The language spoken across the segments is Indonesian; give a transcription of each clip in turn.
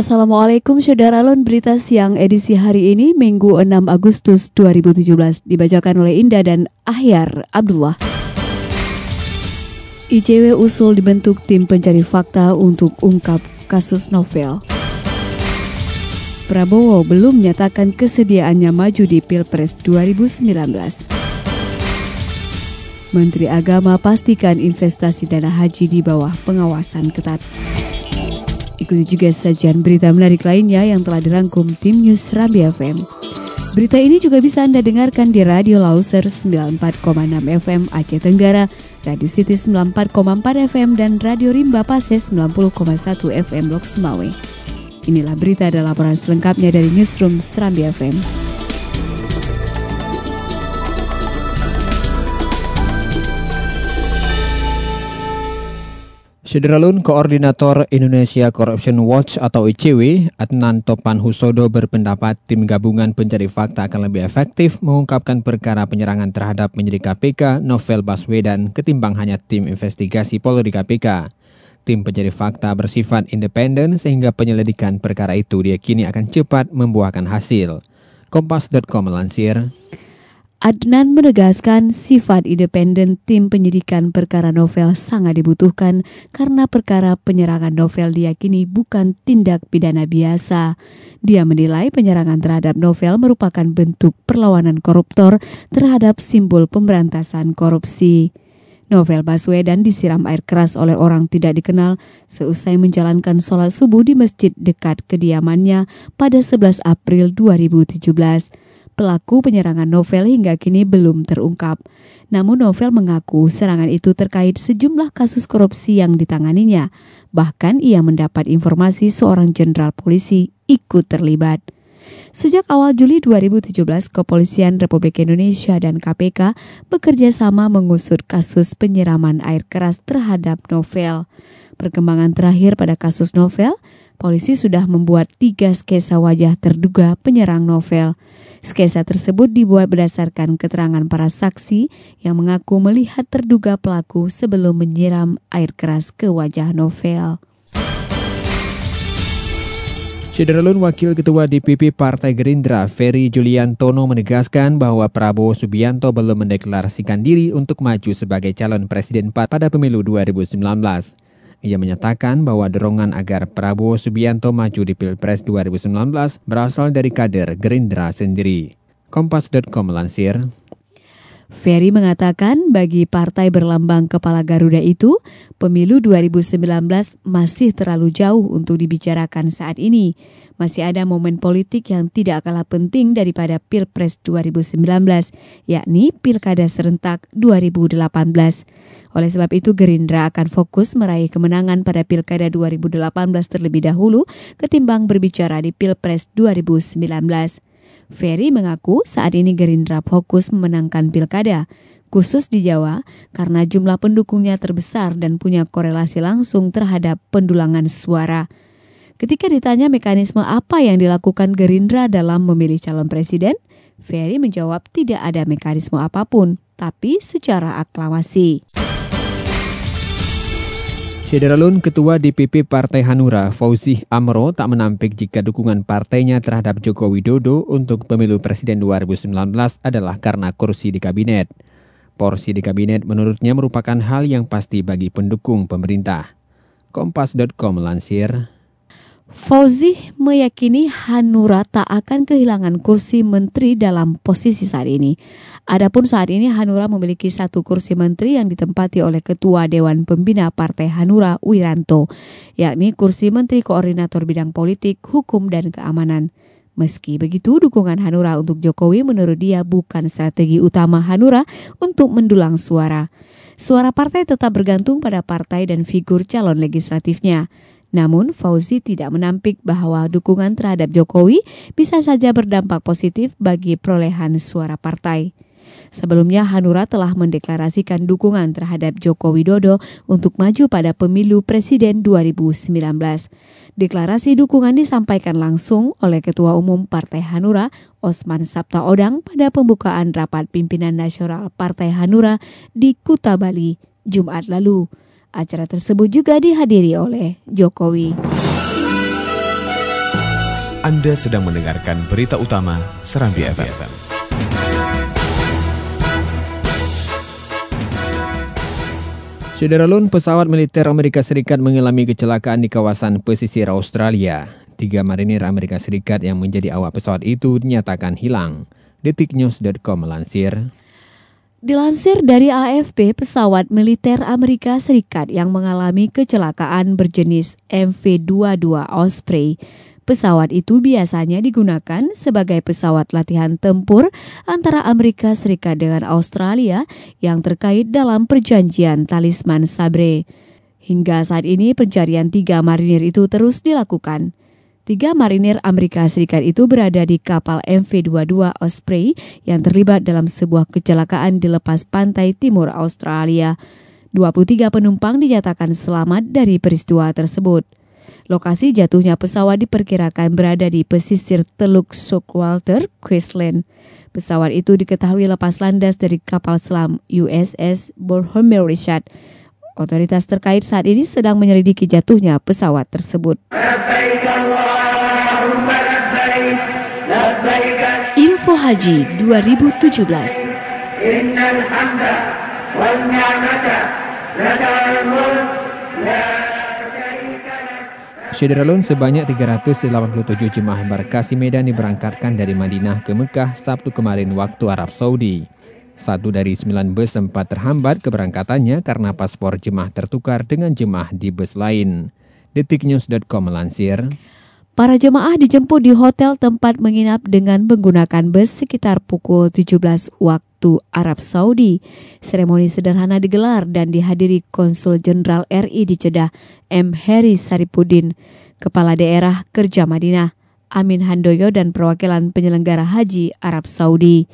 Assalamualaikum Saudara Lon Berita Siang edisi hari ini Minggu 6 Agustus 2017 dibacakan oleh Indah dan Ahyar Abdullah. ICW usul dibentuk tim pencari fakta untuk ungkap kasus novel. Prabowo belum menyatakan kesediaannya maju di Pilpres 2019. Menteri Agama pastikan investasi dana haji di bawah pengawasan ketat. Ikuti juga sajian berita menarik lainnya yang telah dirangkum tim News Rambi FM. Berita ini juga bisa Anda dengarkan di Radio Lauser 94,6 FM Aceh Tenggara, Radio City 94,4 FM, dan Radio Rimba Pase 90,1 FM Blok Semawe. Inilah berita dan laporan selengkapnya dari Newsroom Serambi FM. Sederalun Koordinator Indonesia Corruption Watch atau ICW, Adnan Topan Husodo berpendapat tim gabungan pencari fakta akan lebih efektif mengungkapkan perkara penyerangan terhadap penyidik KPK Novel Baswedan ketimbang hanya tim investigasi Polri KPK. Tim pencari fakta bersifat independen sehingga penyelidikan perkara itu diyakini akan cepat membuahkan hasil. Kompas.com melansir, Adnan menegaskan sifat independen tim penyidikan perkara novel sangat dibutuhkan karena perkara penyerangan novel diyakini bukan tindak pidana biasa. Dia menilai penyerangan terhadap novel merupakan bentuk perlawanan koruptor terhadap simbol pemberantasan korupsi. Novel Baswedan disiram air keras oleh orang tidak dikenal seusai menjalankan sholat subuh di masjid dekat kediamannya pada 11 April 2017 pelaku penyerangan novel hingga kini belum terungkap. Namun novel mengaku serangan itu terkait sejumlah kasus korupsi yang ditanganinya. Bahkan ia mendapat informasi seorang jenderal polisi ikut terlibat. Sejak awal Juli 2017, Kepolisian Republik Indonesia dan KPK bekerja sama mengusut kasus penyiraman air keras terhadap novel. Perkembangan terakhir pada kasus novel, polisi sudah membuat tiga skesa wajah terduga penyerang novel. Skesa tersebut dibuat berdasarkan keterangan para saksi yang mengaku melihat terduga pelaku sebelum menyiram air keras ke wajah novel. Sederalun Wakil Ketua DPP Partai Gerindra Ferry Juliantono menegaskan bahwa Prabowo Subianto belum mendeklarasikan diri untuk maju sebagai calon presiden pada pemilu 2019. Ia menyatakan bahwa dorongan agar Prabowo Subianto maju di Pilpres 2019 berasal dari kader Gerindra sendiri. Kompas.com melansir, Ferry mengatakan bagi partai berlambang kepala Garuda itu, pemilu 2019 masih terlalu jauh untuk dibicarakan saat ini. Masih ada momen politik yang tidak kalah penting daripada Pilpres 2019, yakni Pilkada Serentak 2018. Oleh sebab itu Gerindra akan fokus meraih kemenangan pada Pilkada 2018 terlebih dahulu ketimbang berbicara di Pilpres 2019. Ferry mengaku saat ini Gerindra fokus memenangkan pilkada, khusus di Jawa karena jumlah pendukungnya terbesar dan punya korelasi langsung terhadap pendulangan suara. Ketika ditanya mekanisme apa yang dilakukan Gerindra dalam memilih calon presiden, Ferry menjawab tidak ada mekanisme apa pun, tapi secara aklamasi. Sederalun Ketua DPP Partai Hanura Fauzih Amro tak menampik jika dukungan partainya terhadap Joko Widodo untuk pemilu presiden 2019 adalah karena kursi di kabinet. Porsi di kabinet menurutnya merupakan hal yang pasti bagi pendukung pemerintah. Kompas.com melansir, Fauzi meyakini Hanura tak akan kehilangan kursi menteri dalam posisi saat ini. Adapun saat ini Hanura memiliki satu kursi menteri yang ditempati oleh Ketua Dewan Pembina Partai Hanura Wiranto, yakni kursi Menteri Koordinator Bidang Politik, Hukum, dan Keamanan. Meski begitu, dukungan Hanura untuk Jokowi menurut dia bukan strategi utama Hanura untuk mendulang suara. suara partai tetap bergantung pada partai dan figur calon legislatifnya. Namun, Fauzi tidak menampik bahwa dukungan terhadap Jokowi bisa saja berdampak positif bagi perolehan suara partai. Sebelumnya, Hanura telah mendeklarasikan dukungan terhadap Joko Widodo untuk maju pada pemilu presiden 2019. Deklarasi dukungan disampaikan langsung oleh Ketua Umum Partai Hanura, Osman Sabta Odang, pada pembukaan rapat pimpinan nasional Partai Hanura di Kuta Bali, Jumat lalu. Acara tersebut juga dihadiri oleh Jokowi. Anda sedang mendengarkan berita utama Serambi FM. Sederalun pesawat militer Amerika Serikat mengalami kecelakaan di kawasan pesisir Australia. Tiga marinir Amerika Serikat yang menjadi awak pesawat itu dinyatakan hilang. Detiknews.com melansir. Dilansir dari AFP, pesawat militer Amerika Serikat yang mengalami kecelakaan berjenis MV-22 Osprey Pesawat itu biasanya digunakan sebagai pesawat latihan tempur antara Amerika Serikat dengan Australia yang terkait dalam perjanjian Talisman Sabre. Hingga saat ini pencarian tiga marinir itu terus dilakukan. Tiga marinir Amerika Serikat itu berada di kapal MV-22 Osprey yang terlibat dalam sebuah kecelakaan di lepas pantai timur Australia. 23 penumpang dinyatakan selamat dari peristiwa tersebut. Lokasi jatuhnya pesawat diperkirakan berada di pesisir Teluk Walter, Queensland. Pesawat itu diketahui lepas landas dari kapal selam USS Bornholm Richard. Otoritas terkait saat ini sedang menyelidiki jatuhnya pesawat tersebut. Haji 2017 Innal hamda wal ni'mata Syederalun sebanyak 387 jemaah embarkasi Medan diberangkatkan dari Madinah ke Mekah Sabtu kemarin waktu Arab Saudi. Satu dari sembilan bus sempat terhambat keberangkatannya karena paspor jemaah tertukar dengan jemaah di bus lain. Detiknews.com melansir. Para jemaah dijemput di hotel tempat menginap dengan menggunakan bus sekitar pukul 17 waktu Arab Saudi. Seremoni sederhana digelar dan dihadiri Konsul Jenderal RI di Jeddah, M. Heri Saripudin, Kepala Daerah Kerja Madinah, Amin Handoyo dan perwakilan penyelenggara haji Arab Saudi.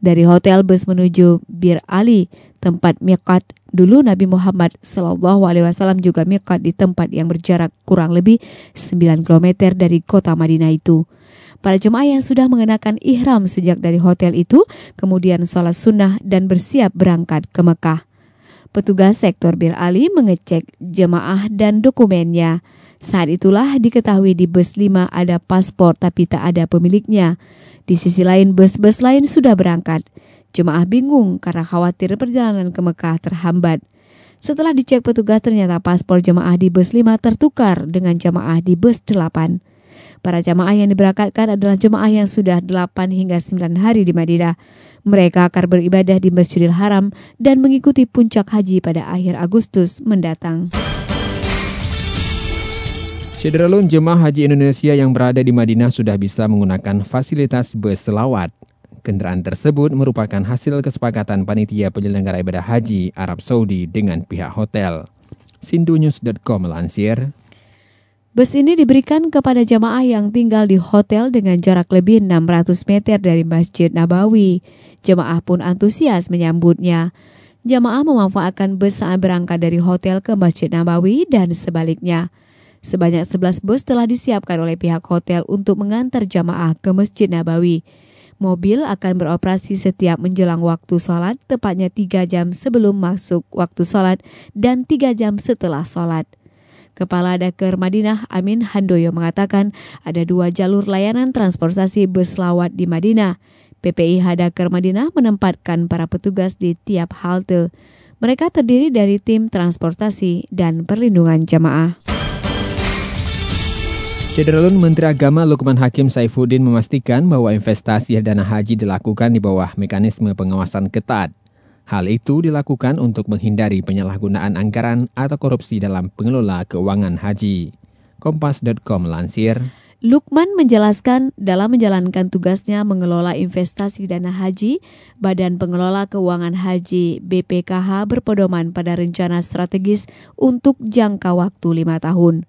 Dari hotel bus menuju Bir Ali, tempat miqat Dulu Nabi Muhammad Wasallam juga miqat di tempat yang berjarak kurang lebih 9 km dari kota Madinah itu. Para jemaah yang sudah mengenakan ihram sejak dari hotel itu kemudian sholat sunnah dan bersiap berangkat ke Mekah. Petugas sektor Bir Ali mengecek jemaah dan dokumennya. Saat itulah diketahui di bus 5 ada paspor tapi tak ada pemiliknya. Di sisi lain bus-bus lain sudah berangkat. Jemaah bingung karena khawatir perjalanan ke Mekah terhambat. Setelah dicek petugas ternyata paspor jemaah di bus 5 tertukar dengan jemaah di bus 8. Para jemaah yang diberangkatkan adalah jemaah yang sudah 8 hingga 9 hari di Madinah. Mereka akan beribadah di Masjidil Haram dan mengikuti puncak haji pada akhir Agustus mendatang. Cederalun jemaah haji Indonesia yang berada di Madinah sudah bisa menggunakan fasilitas bus selawat. Kendaraan tersebut merupakan hasil kesepakatan panitia penyelenggara ibadah haji Arab Saudi dengan pihak hotel. Sindunews.com melansir, Bus ini diberikan kepada jamaah yang tinggal di hotel dengan jarak lebih 600 meter dari Masjid Nabawi. Jemaah pun antusias menyambutnya. Jamaah memanfaatkan bus saat berangkat dari hotel ke Masjid Nabawi dan sebaliknya. Sebanyak 11 bus telah disiapkan oleh pihak hotel untuk mengantar jamaah ke Masjid Nabawi. Mobil akan beroperasi setiap menjelang waktu sholat, tepatnya 3 jam sebelum masuk waktu sholat dan 3 jam setelah sholat. Kepala Daker Madinah Amin Handoyo mengatakan ada dua jalur layanan transportasi bus lawat di Madinah. PPI Hadaker Madinah menempatkan para petugas di tiap halte. Mereka terdiri dari tim transportasi dan perlindungan jamaah. Cederalun Menteri Agama Lukman Hakim Saifuddin memastikan bahwa investasi dana haji dilakukan di bawah mekanisme pengawasan ketat. Hal itu dilakukan untuk menghindari penyalahgunaan anggaran atau korupsi dalam pengelola keuangan haji. Kompas.com lansir, Lukman menjelaskan dalam menjalankan tugasnya mengelola investasi dana haji, Badan Pengelola Keuangan Haji BPKH berpedoman pada rencana strategis untuk jangka waktu lima tahun.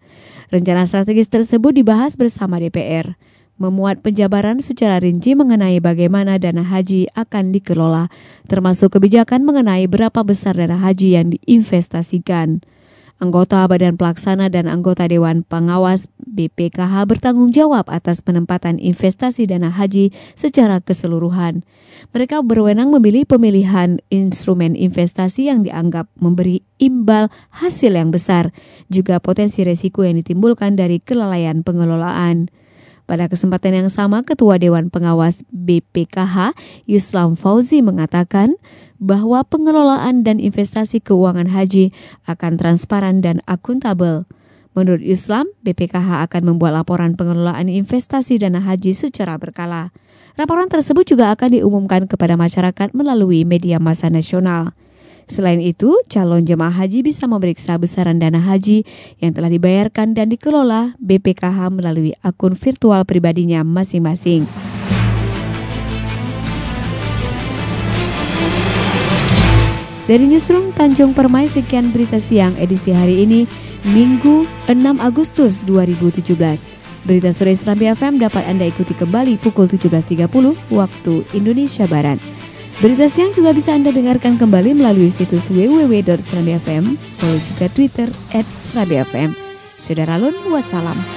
Rencana strategis tersebut dibahas bersama DPR memuat penjabaran secara rinci mengenai bagaimana dana haji akan dikelola, termasuk kebijakan mengenai berapa besar dana haji yang diinvestasikan. Anggota Badan Pelaksana dan anggota Dewan Pengawas BPKH bertanggung jawab atas penempatan investasi dana haji secara keseluruhan. Mereka berwenang memilih pemilihan instrumen investasi yang dianggap memberi imbal hasil yang besar, juga potensi resiko yang ditimbulkan dari kelalaian pengelolaan. Pada kesempatan yang sama, Ketua Dewan Pengawas BPKH Yuslam Fauzi mengatakan bahwa pengelolaan dan investasi keuangan haji akan transparan dan akuntabel. Menurut Islam, BPKH akan membuat laporan pengelolaan investasi dana haji secara berkala. Laporan tersebut juga akan diumumkan kepada masyarakat melalui media massa nasional. Selain itu, calon jemaah haji bisa memeriksa besaran dana haji yang telah dibayarkan dan dikelola BPKH melalui akun virtual pribadinya masing-masing. Dari Newsroom Tanjung Permai, sekian berita siang edisi hari ini, Minggu 6 Agustus 2017. Berita sore Serambi FM dapat Anda ikuti kembali pukul 17.30 waktu Indonesia Barat. Berita siang juga bisa Anda dengarkan kembali melalui situs www.serambifm, follow juga Twitter at Serambifm. Saudara Lun, wassalam.